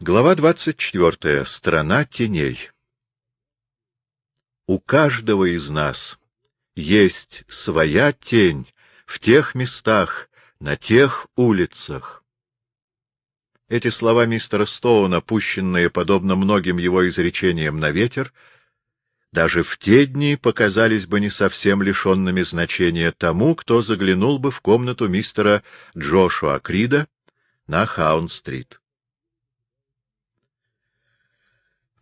Глава двадцать четвертая. Страна теней. У каждого из нас есть своя тень в тех местах, на тех улицах. Эти слова мистера Стоуна, пущенные, подобно многим его изречениям, на ветер, даже в те дни показались бы не совсем лишенными значения тому, кто заглянул бы в комнату мистера Джошуа Крида на Хаун-стрит.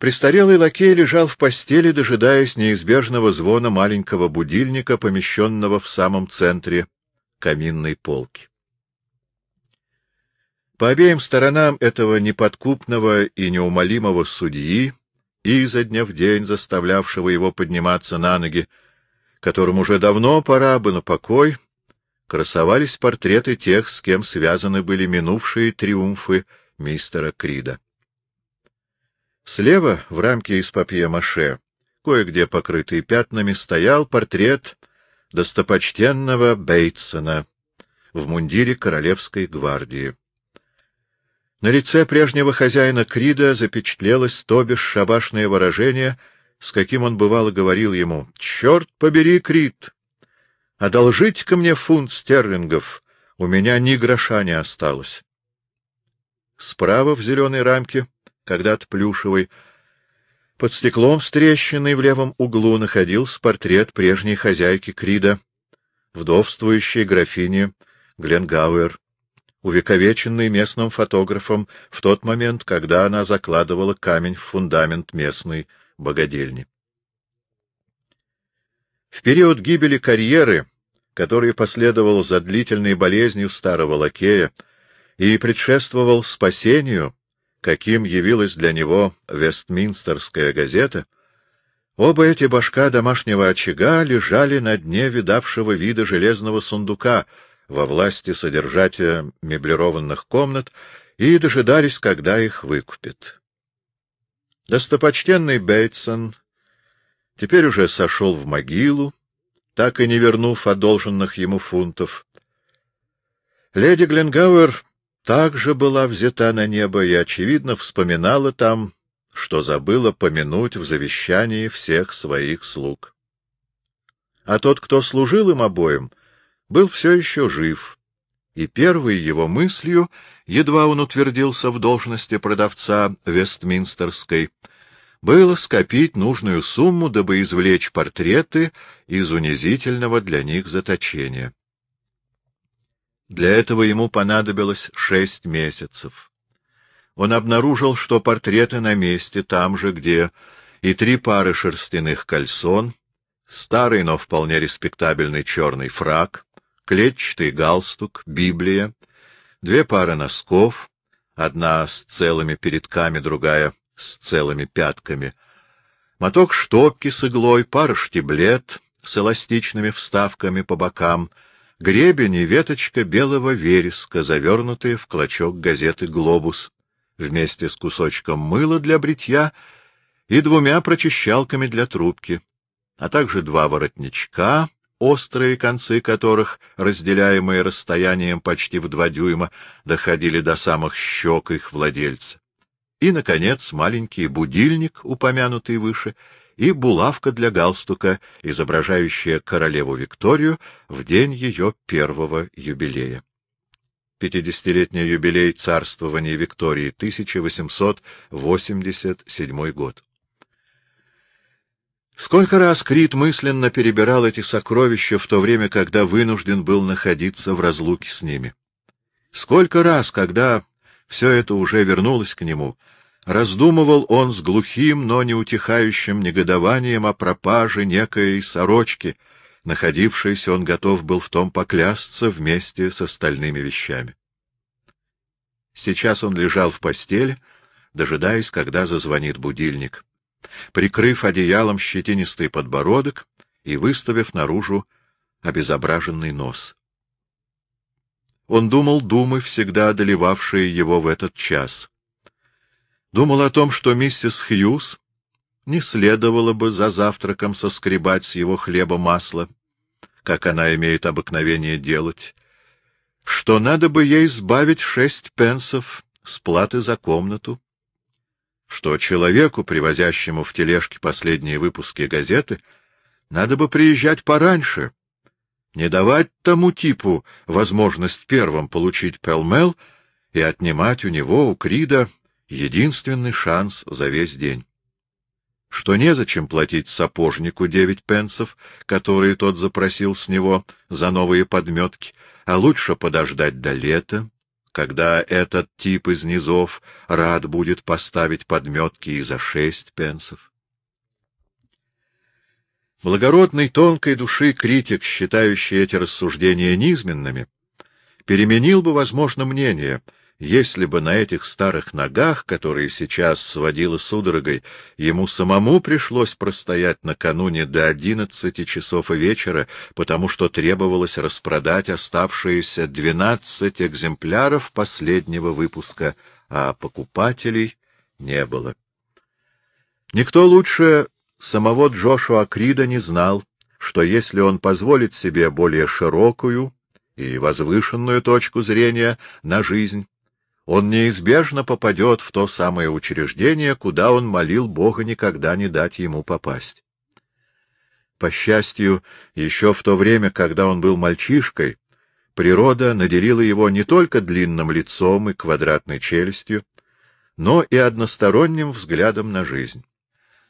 Престарелый лакей лежал в постели, дожидаясь неизбежного звона маленького будильника, помещенного в самом центре каминной полки. По обеим сторонам этого неподкупного и неумолимого судьи, изо дня в день заставлявшего его подниматься на ноги, которым уже давно пора бы на покой, красовались портреты тех, с кем связаны были минувшие триумфы мистера Крида. Слева, в рамке из папье-маше, кое-где покрытый пятнами, стоял портрет достопочтенного Бейтсона в мундире Королевской гвардии. На лице прежнего хозяина Крида запечатлелось то бесшабашное выражение, с каким он бывало говорил ему «Черт побери, Крид! Одолжите-ка мне фунт стерлингов, у меня ни гроша не осталось». Справа в зеленой рамке когда-то плюшевый. Под стеклом с в левом углу находился портрет прежней хозяйки Крида, вдовствующей графини Гленгауэр, увековеченный местным фотографом в тот момент, когда она закладывала камень в фундамент местной богадельни. В период гибели карьеры, который последовал за длительной болезнью старого лакея и предшествовал спасению, каким явилась для него Вестминстерская газета, оба эти башка домашнего очага лежали на дне видавшего вида железного сундука во власти содержателя меблированных комнат и дожидались, когда их выкупят. Достопочтенный Бейтсон теперь уже сошел в могилу, так и не вернув одолженных ему фунтов. Леди Гленгауэр также была взята на небо и, очевидно, вспоминала там, что забыла помянуть в завещании всех своих слуг. А тот, кто служил им обоим, был все еще жив, и первой его мыслью, едва он утвердился в должности продавца Вестминстерской, было скопить нужную сумму, дабы извлечь портреты из унизительного для них заточения. Для этого ему понадобилось шесть месяцев. Он обнаружил, что портреты на месте, там же, где и три пары шерстяных кальсон, старый, но вполне респектабельный черный фрак, клетчатый галстук, Библия, две пары носков, одна с целыми передками, другая с целыми пятками, моток штопки с иглой, пара штиблет с эластичными вставками по бокам — гребень и веточка белого вереска, завернутые в клочок газеты «Глобус», вместе с кусочком мыла для бритья и двумя прочищалками для трубки, а также два воротничка, острые концы которых, разделяемые расстоянием почти в два дюйма, доходили до самых щек их владельца. И, наконец, маленький будильник, упомянутый выше, и булавка для галстука, изображающая королеву Викторию в день ее первого юбилея. Пятидесятилетний юбилей царствования Виктории, 1887 год. Сколько раз Крит мысленно перебирал эти сокровища в то время, когда вынужден был находиться в разлуке с ними. Сколько раз, когда все это уже вернулось к нему, Раздумывал он с глухим, но неутихающим негодованием о пропаже некой сорочки, находившейся, он готов был в том поклясться вместе с остальными вещами. Сейчас он лежал в постели, дожидаясь, когда зазвонит будильник, прикрыв одеялом щетинистый подбородок и выставив наружу обезображенный нос. Он думал думы, всегда одолевавшие его в этот час думал о том, что миссис Хьюз не следовало бы за завтраком соскребать с его хлеба масло, как она имеет обыкновение делать, что надо бы ей сбавить шесть пенсов с платы за комнату, что человеку, привозящему в тележке последние выпуски газеты, надо бы приезжать пораньше, не давать тому типу возможность первым получить пелмел и отнимать у него, у Крида, единственный шанс за весь день. Что незачем платить сапожнику девять пенсов, которые тот запросил с него за новые подметки, а лучше подождать до лета, когда этот тип из низов рад будет поставить подметки и за шесть пенсов. Благородный тонкой души критик, считающий эти рассуждения низменными, переменил бы, возможно, мнение — если бы на этих старых ногах, которые сейчас сводило судорогой, ему самому пришлось простоять накануне до одиннадцати часов вечера, потому что требовалось распродать оставшиеся двенадцать экземпляров последнего выпуска, а покупателей не было. Никто лучше самого Джошуа Крида не знал, что если он позволит себе более широкую и возвышенную точку зрения на жизнь, он неизбежно попадет в то самое учреждение, куда он молил Бога никогда не дать ему попасть. По счастью, еще в то время, когда он был мальчишкой, природа наделила его не только длинным лицом и квадратной челюстью, но и односторонним взглядом на жизнь.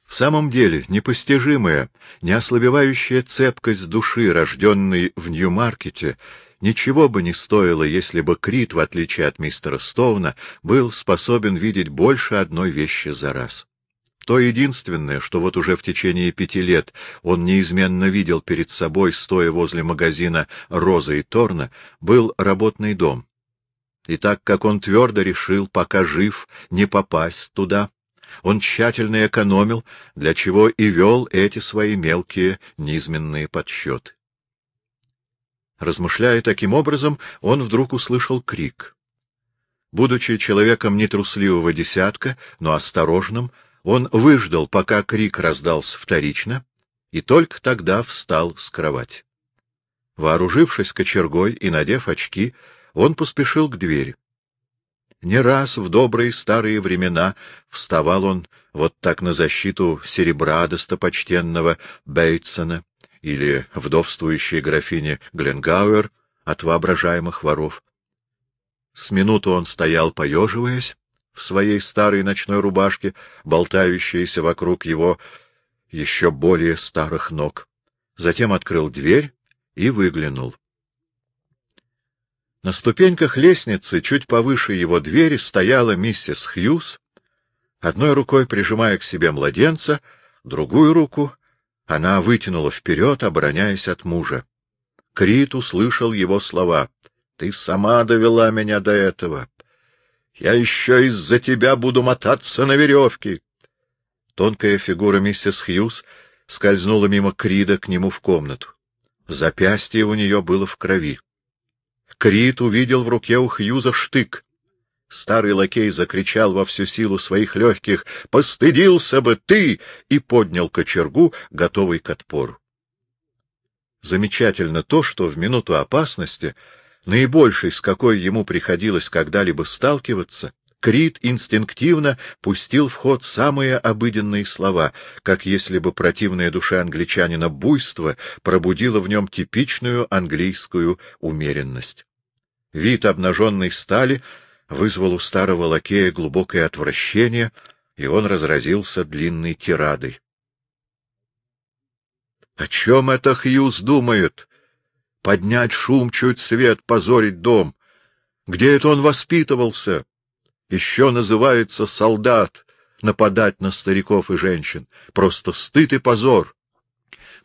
В самом деле, непостижимая, неослабевающая цепкость души, рожденной в Нью-Маркете, Ничего бы не стоило, если бы Крит, в отличие от мистера Стоуна, был способен видеть больше одной вещи за раз. То единственное, что вот уже в течение пяти лет он неизменно видел перед собой, стоя возле магазина «Роза и Торна», был работный дом. И так как он твердо решил, пока жив, не попасть туда, он тщательно экономил, для чего и вел эти свои мелкие низменные подсчеты. Размышляя таким образом, он вдруг услышал крик. Будучи человеком нетрусливого десятка, но осторожным, он выждал, пока крик раздался вторично, и только тогда встал с кровати. Вооружившись кочергой и надев очки, он поспешил к двери. Не раз в добрые старые времена вставал он вот так на защиту серебра достопочтенного Бейтсона, или вдовствующей графине Гленгауэр от воображаемых воров. С минуту он стоял, поеживаясь, в своей старой ночной рубашке, болтающейся вокруг его еще более старых ног. Затем открыл дверь и выглянул. На ступеньках лестницы, чуть повыше его двери, стояла миссис Хьюз, одной рукой прижимая к себе младенца, другую руку она вытянула вперед, обороняясь от мужа. Крит услышал его слова. — Ты сама довела меня до этого. Я еще из-за тебя буду мотаться на веревке. Тонкая фигура миссис Хьюз скользнула мимо Крида к нему в комнату. Запястье у нее было в крови. Крит увидел в руке у Хьюза штык. Старый лакей закричал во всю силу своих легких «Постыдился бы ты!» и поднял кочергу, готовый к отпору. Замечательно то, что в минуту опасности, наибольшей, с какой ему приходилось когда-либо сталкиваться, Крит инстинктивно пустил в ход самые обыденные слова, как если бы противная душа англичанина буйство пробудило в нем типичную английскую умеренность. Вид обнаженной стали — вызвал у старого лакея глубокое отвращение, и он разразился длинной тирадой. — О чем это Хьюз думает? Поднять шум, чуть свет, позорить дом. Где это он воспитывался? Еще называется солдат, нападать на стариков и женщин. Просто стыд и позор.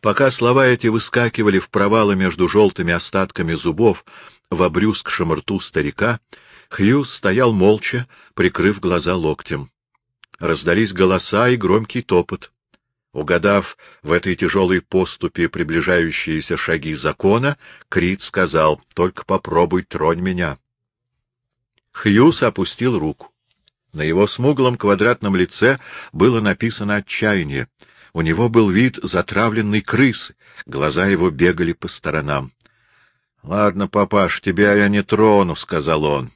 Пока слова эти выскакивали в провалы между желтыми остатками зубов в обрюзгшем рту старика, Хьюз стоял молча, прикрыв глаза локтем. Раздались голоса и громкий топот. Угадав в этой тяжелой поступе приближающиеся шаги закона, Крит сказал, — Только попробуй тронь меня. Хьюз опустил руку. На его смуглом квадратном лице было написано отчаяние. У него был вид затравленной крысы, глаза его бегали по сторонам. — Ладно, папаш, тебя я не трону, — сказал он.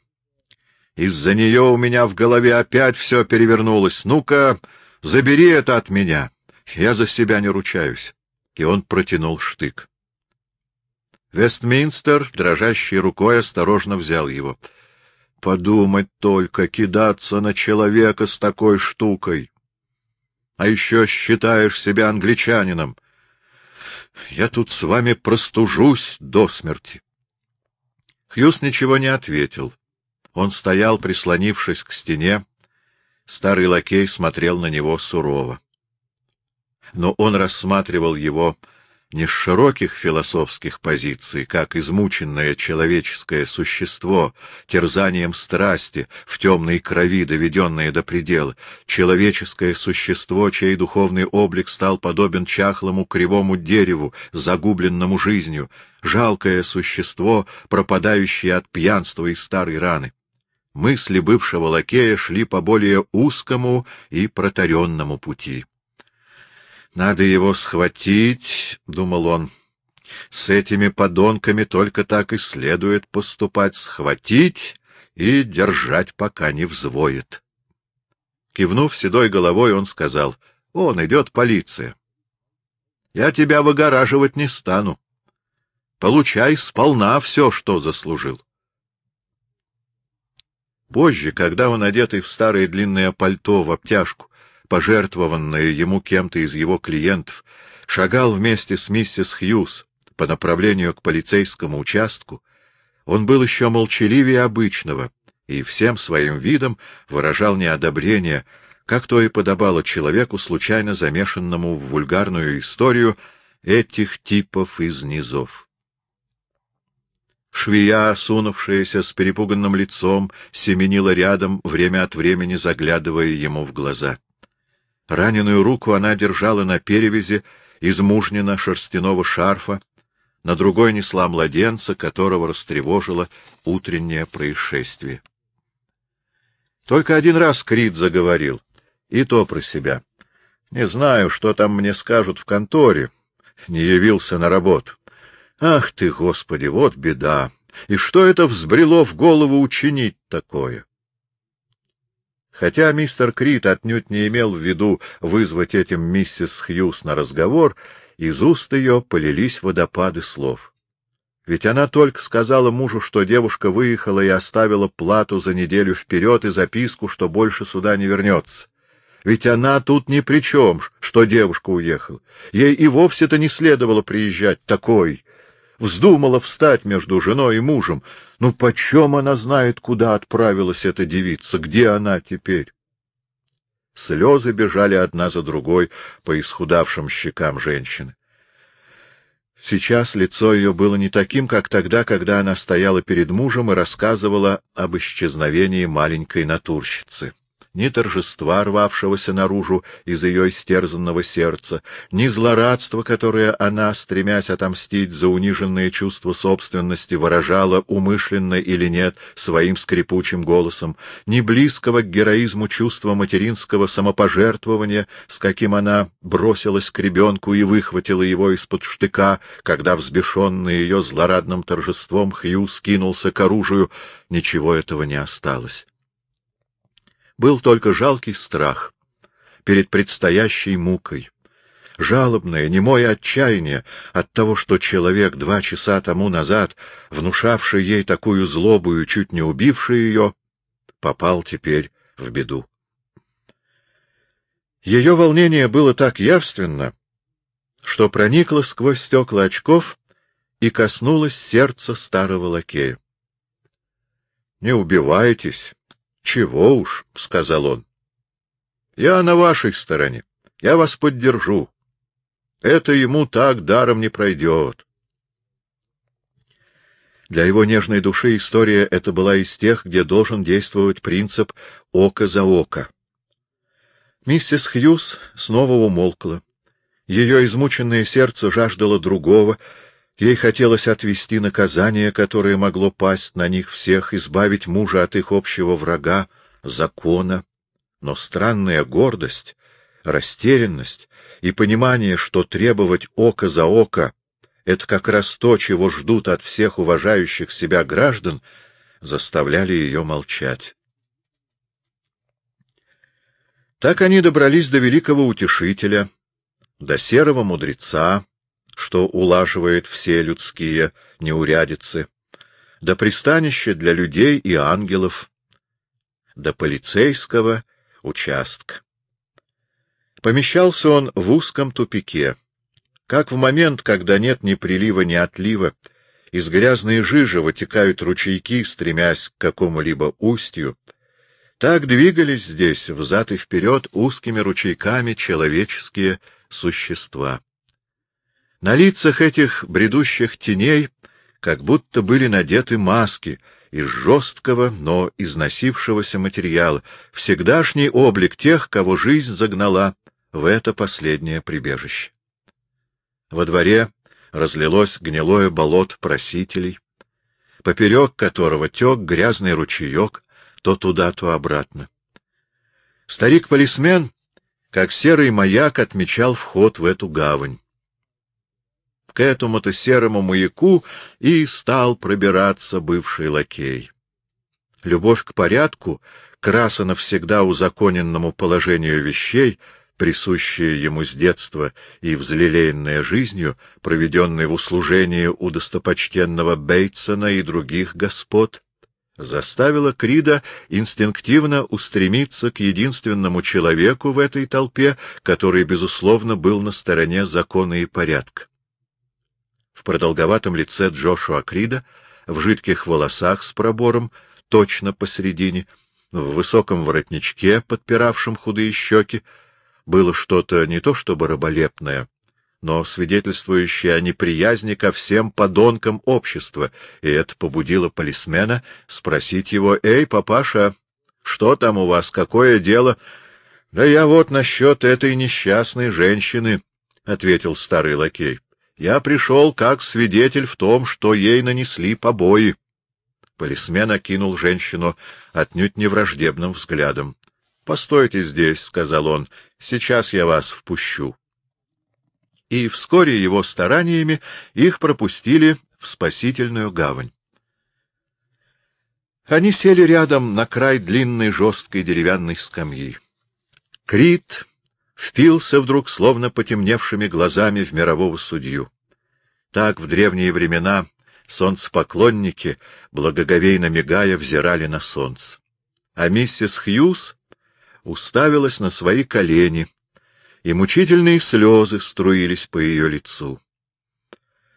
Из-за нее у меня в голове опять все перевернулось. Ну-ка, забери это от меня. Я за себя не ручаюсь. И он протянул штык. Вестминстер, дрожащей рукой, осторожно взял его. Подумать только, кидаться на человека с такой штукой. А еще считаешь себя англичанином. Я тут с вами простужусь до смерти. Хьюз ничего не ответил. Он стоял, прислонившись к стене. Старый лакей смотрел на него сурово. Но он рассматривал его не с широких философских позиций, как измученное человеческое существо, терзанием страсти, в темной крови, доведенное до предела, человеческое существо, чей духовный облик стал подобен чахлому кривому дереву, загубленному жизнью, жалкое существо, пропадающее от пьянства и старой раны. Мысли бывшего лакея шли по более узкому и протаренному пути. Надо его схватить, — думал он. С этими подонками только так и следует поступать — схватить и держать, пока не взвоет. Кивнув седой головой, он сказал, — Он идет полиция. Я тебя выгораживать не стану. Получай сполна все, что заслужил. Позже, когда он, одетый в старое длинное пальто в обтяжку, пожертвованное ему кем-то из его клиентов, шагал вместе с миссис Хьюз по направлению к полицейскому участку, он был еще молчаливее обычного и всем своим видом выражал неодобрение, как то и подобало человеку, случайно замешанному в вульгарную историю этих типов из низов. Швея, сунувшаяся с перепуганным лицом, семенила рядом, время от времени заглядывая ему в глаза. Раненую руку она держала на перевязи из мужнина шерстяного шарфа, на другой несла младенца, которого растревожило утреннее происшествие. Только один раз Крит заговорил, и то про себя. Не знаю, что там мне скажут в конторе. Не явился на работу. Ах ты, Господи, вот беда! И что это взбрело в голову учинить такое? Хотя мистер Крит отнюдь не имел в виду вызвать этим миссис Хьюз на разговор, из уст ее полились водопады слов. Ведь она только сказала мужу, что девушка выехала и оставила плату за неделю вперед и записку, что больше сюда не вернется. Ведь она тут ни при чем, что девушка уехала. Ей и вовсе-то не следовало приезжать такой, вздумала встать между женой и мужем. Ну, почем она знает, куда отправилась эта девица, где она теперь? Слезы бежали одна за другой по исхудавшим щекам женщины. Сейчас лицо ее было не таким, как тогда, когда она стояла перед мужем и рассказывала об исчезновении маленькой натурщицы ни торжества, рвавшегося наружу из ее истерзанного сердца, ни злорадства, которое она, стремясь отомстить за униженные чувства собственности, выражала, умышленно или нет, своим скрипучим голосом, ни близкого к героизму чувства материнского самопожертвования, с каким она бросилась к ребенку и выхватила его из-под штыка, когда, взбешенный ее злорадным торжеством, Хью скинулся к оружию, ничего этого не осталось был только жалкий страх перед предстоящей мукой, жалобное, немое отчаяние от того, что человек два часа тому назад, внушавший ей такую злобу и чуть не убивший ее, попал теперь в беду. Ее волнение было так явственно, что проникло сквозь стекла очков и коснулось сердца старого лакея. — Не убивайтесь, — Чего уж, — сказал он. — Я на вашей стороне. Я вас поддержу. Это ему так даром не пройдет. Для его нежной души история эта была из тех, где должен действовать принцип «око за око». Миссис Хьюз снова умолкла. Ее измученное сердце жаждало другого, Ей хотелось отвести наказание, которое могло пасть на них всех, избавить мужа от их общего врага, закона. Но странная гордость, растерянность и понимание, что требовать око за око — это как раз то, чего ждут от всех уважающих себя граждан, заставляли ее молчать. Так они добрались до великого утешителя, до серого мудреца, что улаживает все людские неурядицы, до пристанища для людей и ангелов, до полицейского участка. Помещался он в узком тупике, как в момент, когда нет ни прилива, ни отлива, из грязной жижи вытекают ручейки, стремясь к какому-либо устью, так двигались здесь взад и вперед узкими ручейками человеческие существа. На лицах этих бредущих теней как будто были надеты маски из жесткого, но износившегося материала, всегдашний облик тех, кого жизнь загнала в это последнее прибежище. Во дворе разлилось гнилое болото просителей, поперек которого тек грязный ручеек, то туда, то обратно. Старик-полисмен, как серый маяк, отмечал вход в эту гавань. К этому-то серому маяку и стал пробираться бывший лакей. Любовь к порядку, краса навсегда узаконенному положению вещей, присущая ему с детства и взлелеянная жизнью, проведенной в услужении у достопочтенного Бейтсона и других господ, заставила Крида инстинктивно устремиться к единственному человеку в этой толпе, который, безусловно, был на стороне закона и порядка. В продолговатом лице Джошуа Крида, в жидких волосах с пробором, точно посередине, в высоком воротничке, подпиравшем худые щеки, было что-то не то чтобы раболепное, но свидетельствующее о неприязни ко всем подонкам общества, и это побудило полисмена спросить его, «Эй, папаша, что там у вас, какое дело?» «Да я вот насчет этой несчастной женщины», — ответил старый лакей. Я пришел как свидетель в том, что ей нанесли побои. Полисмен окинул женщину отнюдь не враждебным взглядом. — Постойте здесь, — сказал он, — сейчас я вас впущу. И вскоре его стараниями их пропустили в спасительную гавань. Они сели рядом на край длинной жесткой деревянной скамьи. Крит впился вдруг словно потемневшими глазами в мирового судью. Так в древние времена солнцепоклонники, благоговейно мигая, взирали на солнце. А миссис Хьюз уставилась на свои колени, и мучительные слезы струились по ее лицу.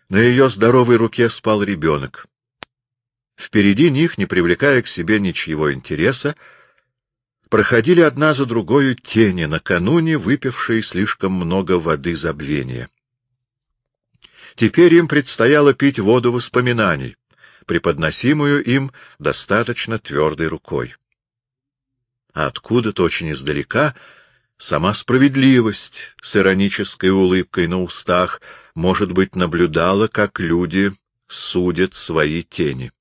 На ее здоровой руке спал ребенок. Впереди них, не привлекая к себе ничьего интереса, проходили одна за другой тени, накануне выпившие слишком много воды забвения. Теперь им предстояло пить воду воспоминаний, преподносимую им достаточно твердой рукой. А откуда-то очень издалека сама справедливость с иронической улыбкой на устах, может быть, наблюдала, как люди судят свои тени.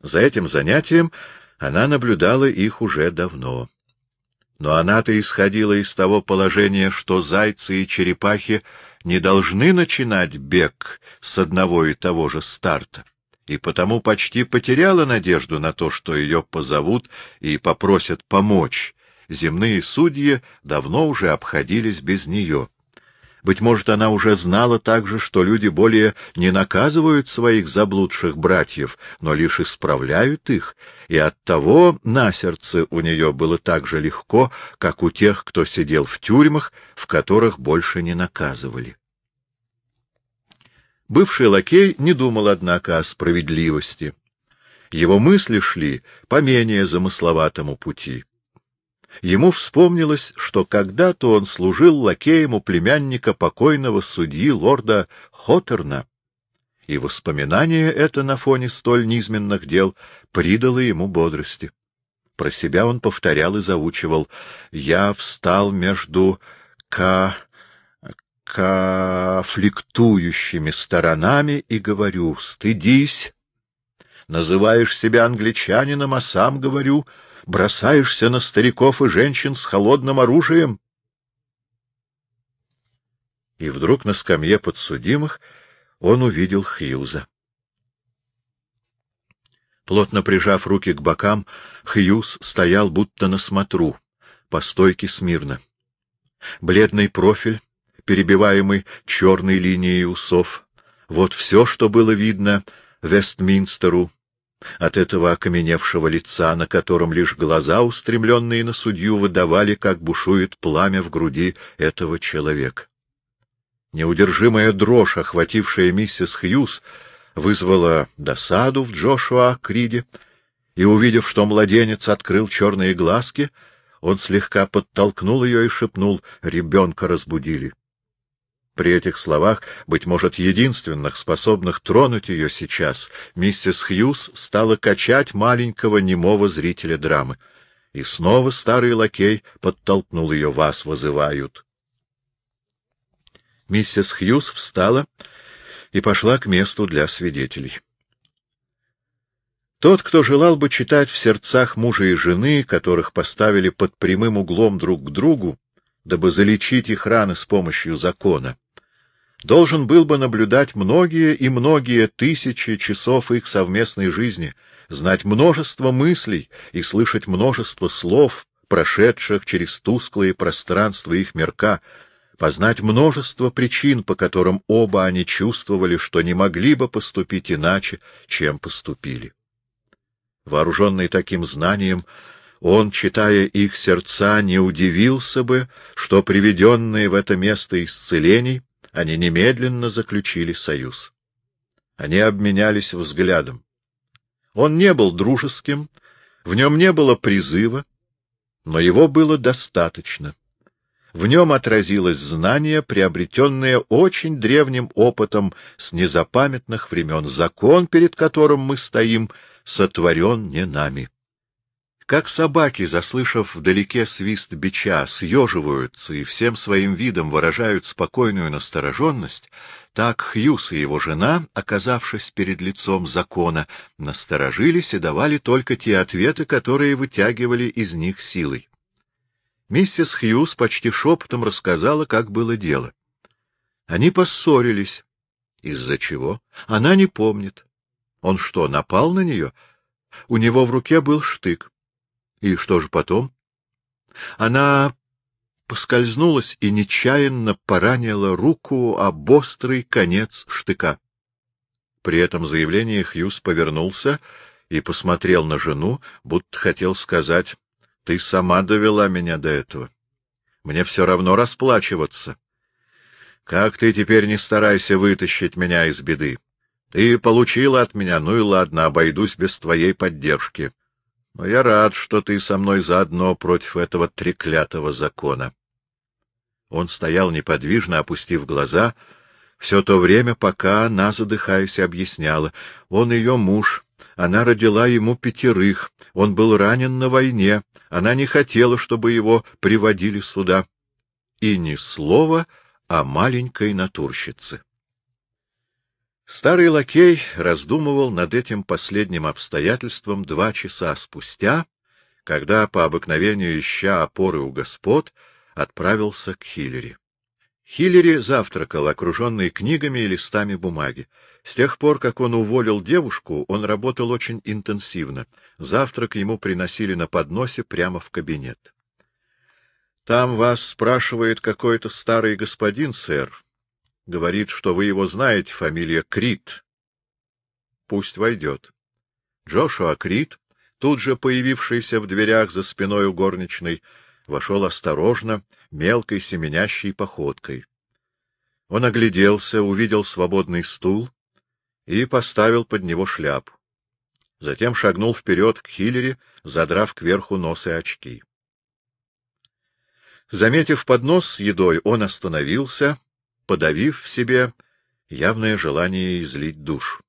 За этим занятием она наблюдала их уже давно. Но она-то исходила из того положения, что зайцы и черепахи не должны начинать бег с одного и того же старта, и потому почти потеряла надежду на то, что ее позовут и попросят помочь. Земные судьи давно уже обходились без нее. Быть может, она уже знала также, что люди более не наказывают своих заблудших братьев, но лишь исправляют их, и оттого на сердце у нее было так же легко, как у тех, кто сидел в тюрьмах, в которых больше не наказывали. Бывший лакей не думал, однако, о справедливости. Его мысли шли по менее замысловатому пути. Ему вспомнилось, что когда-то он служил лакеем у племянника покойного судьи лорда Хотерна, и воспоминание это на фоне столь низменных дел придало ему бодрости. Про себя он повторял и заучивал «Я встал между ка... конфликтующими сторонами и говорю, стыдись, называешь себя англичанином, а сам говорю — бросаешься на стариков и женщин с холодным оружием? И вдруг на скамье подсудимых он увидел Хьюза. Плотно прижав руки к бокам, Хьюз стоял будто на смотру, по стойке смирно. Бледный профиль, перебиваемый черной линией усов. Вот все, что было видно Вестминстеру от этого окаменевшего лица, на котором лишь глаза, устремленные на судью, выдавали, как бушует пламя в груди этого человека. Неудержимая дрожь, охватившая миссис Хьюз, вызвала досаду в Джошуа Криде, и, увидев, что младенец открыл черные глазки, он слегка подтолкнул ее и шепнул «Ребенка разбудили». При этих словах, быть может, единственных, способных тронуть ее сейчас, миссис Хьюз стала качать маленького немого зрителя драмы. И снова старый лакей подтолкнул ее «Вас вызывают». Миссис Хьюз встала и пошла к месту для свидетелей. Тот, кто желал бы читать в сердцах мужа и жены, которых поставили под прямым углом друг к другу, дабы залечить их раны с помощью закона, должен был бы наблюдать многие и многие тысячи часов их совместной жизни, знать множество мыслей и слышать множество слов, прошедших через тусклые пространства их мирка, познать множество причин, по которым оба они чувствовали, что не могли бы поступить иначе, чем поступили. Вооруженный таким знанием, он, читая их сердца, не удивился бы, что приведенные в это место исцелений они немедленно заключили союз. Они обменялись взглядом. Он не был дружеским, в нем не было призыва, но его было достаточно. В нем отразилось знание, приобретенное очень древним опытом с незапамятных времен, закон, перед которым мы стоим, сотворен не нами. Как собаки, заслышав вдалеке свист бича, съеживаются и всем своим видом выражают спокойную настороженность, так Хьюс и его жена, оказавшись перед лицом закона, насторожились и давали только те ответы, которые вытягивали из них силой. Миссис Хьюс почти шепотом рассказала, как было дело. Они поссорились. Из-за чего? Она не помнит. Он что, напал на нее? У него в руке был штык. И что же потом? Она поскользнулась и нечаянно поранила руку об острый конец штыка. При этом заявлении Хьюз повернулся и посмотрел на жену, будто хотел сказать, — Ты сама довела меня до этого. Мне все равно расплачиваться. Как ты теперь не старайся вытащить меня из беды? Ты получила от меня, ну и ладно, обойдусь без твоей поддержки. Но я рад, что ты со мной заодно против этого треклятого закона. Он стоял неподвижно, опустив глаза, все то время, пока она, задыхаясь, объясняла. Он ее муж, она родила ему пятерых, он был ранен на войне, она не хотела, чтобы его приводили сюда. И ни слова о маленькой натурщице. Старый лакей раздумывал над этим последним обстоятельством два часа спустя, когда, по обыкновению ища опоры у господ, отправился к Хиллери. Хиллери завтракал, окруженный книгами и листами бумаги. С тех пор, как он уволил девушку, он работал очень интенсивно. Завтрак ему приносили на подносе прямо в кабинет. — Там вас спрашивает какой-то старый господин, сэр, Говорит, что вы его знаете, фамилия Крит. Пусть войдет. Джошуа Крит, тут же появившийся в дверях за спиной у горничной, вошел осторожно, мелкой семенящей походкой. Он огляделся, увидел свободный стул и поставил под него шляпу. Затем шагнул вперед к Хиллери, задрав кверху нос и очки. Заметив поднос с едой, он остановился подавив в себе явное желание излить душ.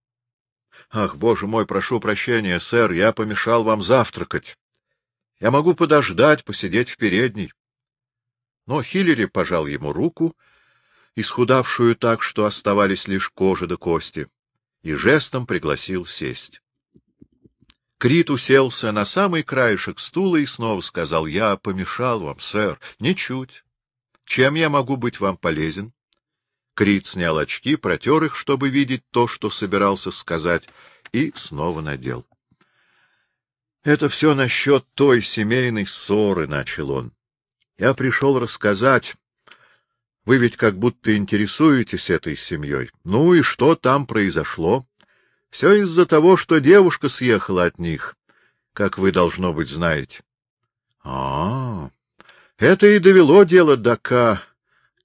— Ах, боже мой, прошу прощения, сэр, я помешал вам завтракать. Я могу подождать, посидеть в передней. Но Хиллери пожал ему руку, исхудавшую так, что оставались лишь кожа да кости, и жестом пригласил сесть. Крит уселся на самый краешек стула и снова сказал, — Я помешал вам, сэр. — Ничуть. Чем я могу быть вам полезен? Крит снял очки, протер их, чтобы видеть то, что собирался сказать, и снова надел. — Это все насчет той семейной ссоры, — начал он. — Я пришел рассказать. Вы ведь как будто интересуетесь этой семьей. Ну и что там произошло? Все из-за того, что девушка съехала от них, как вы, должно быть, знаете. — А, это и довело дело до ка...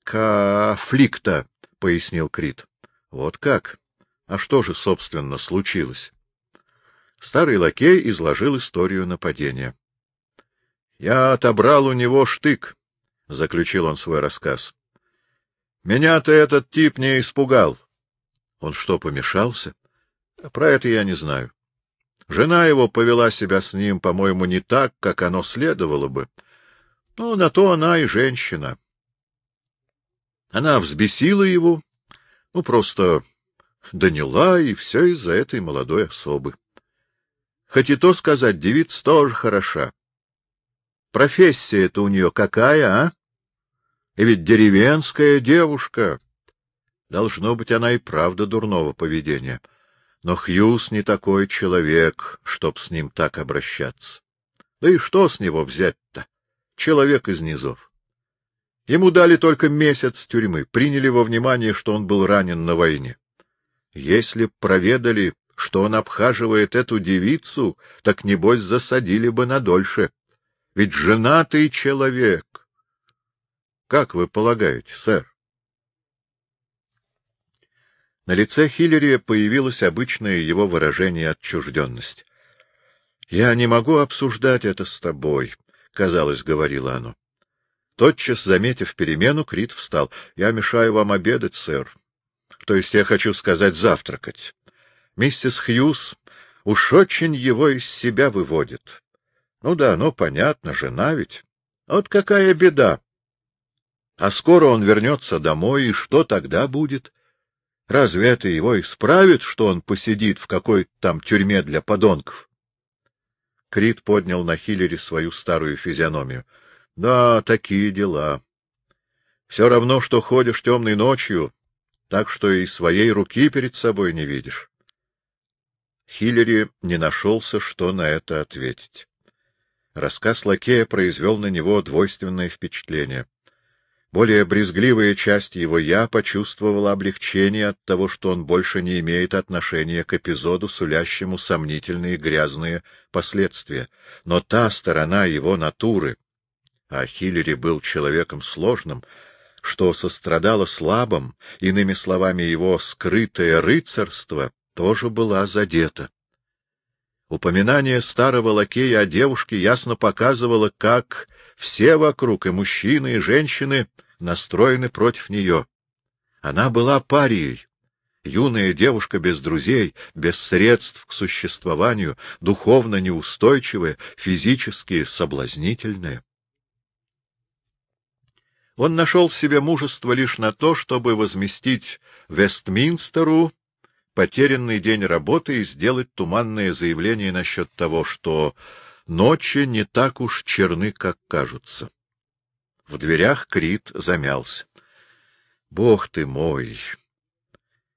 конфликта, — пояснил Крит. — Вот как? А что же, собственно, случилось? Старый лакей изложил историю нападения. — Я отобрал у него штык, — заключил он свой рассказ. — Меня-то этот тип не испугал. — Он что, помешался? — Про это я не знаю. Жена его повела себя с ним, по-моему, не так, как оно следовало бы. Ну, на то она и женщина. Она взбесила его, ну, просто доняла, и все из-за этой молодой особы. Хоть и то сказать, девица тоже хороша. Профессия-то у нее какая, а? И ведь деревенская девушка. Должно быть, она и правда дурного поведения. Но Хьюз не такой человек, чтоб с ним так обращаться. Да и что с него взять-то? Человек из низов. Ему дали только месяц тюрьмы, приняли во внимание, что он был ранен на войне. Если проведали, что он обхаживает эту девицу, так, небось, засадили бы надольше. Ведь женатый человек. Как вы полагаете, сэр? На лице Хиллери появилось обычное его выражение отчужденность. — Я не могу обсуждать это с тобой, — казалось, говорило оно. Тотчас, заметив перемену, Крит встал. — Я мешаю вам обедать, сэр. То есть я хочу сказать завтракать. Миссис Хьюз уж очень его из себя выводит. Ну да, ну понятно, жена ведь. Вот какая беда. А скоро он вернется домой, и что тогда будет? Разве это его исправит, что он посидит в какой-то там тюрьме для подонков? Крит поднял на Хиллере свою старую физиономию. — Да, такие дела. Все равно, что ходишь темной ночью, так что и своей руки перед собой не видишь. Хиллери не нашелся, что на это ответить. Рассказ лакея произвел на него двойственное впечатление. Более брезгливая часть его «я» почувствовала облегчение от того, что он больше не имеет отношения к эпизоду, сулящему сомнительные грязные последствия. Но та сторона его натуры, а Хиллери был человеком сложным, что сострадало слабым, иными словами, его скрытое рыцарство, тоже была задета. Упоминание старого лакея о девушке ясно показывало, как все вокруг, и мужчины, и женщины, настроены против нее. Она была парией, юная девушка без друзей, без средств к существованию, духовно неустойчивая, физически соблазнительная. Он нашел в себе мужество лишь на то, чтобы возместить Вестминстеру потерянный день работы и сделать туманное заявление насчет того, что ночи не так уж черны, как кажутся. В дверях Крит замялся. — Бог ты мой!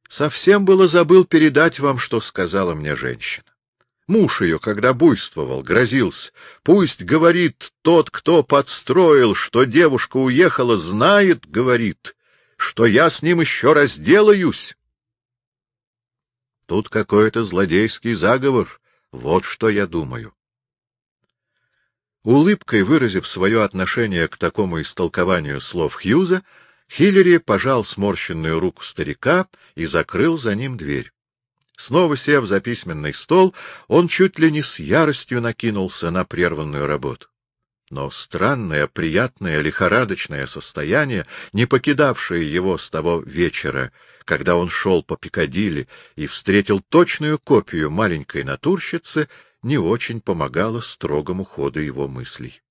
Совсем было забыл передать вам, что сказала мне женщина. Муж ее, когда буйствовал, грозился. Пусть, говорит, тот, кто подстроил, что девушка уехала, знает, говорит, что я с ним еще разделаюсь. Тут какой-то злодейский заговор, вот что я думаю. Улыбкой выразив свое отношение к такому истолкованию слов Хьюза, Хиллери пожал сморщенную руку старика и закрыл за ним дверь. Снова сев за письменный стол, он чуть ли не с яростью накинулся на прерванную работу. Но странное, приятное, лихорадочное состояние, не покидавшее его с того вечера, когда он шел по Пикадилли и встретил точную копию маленькой натурщицы, не очень помогало строгому ходу его мыслей.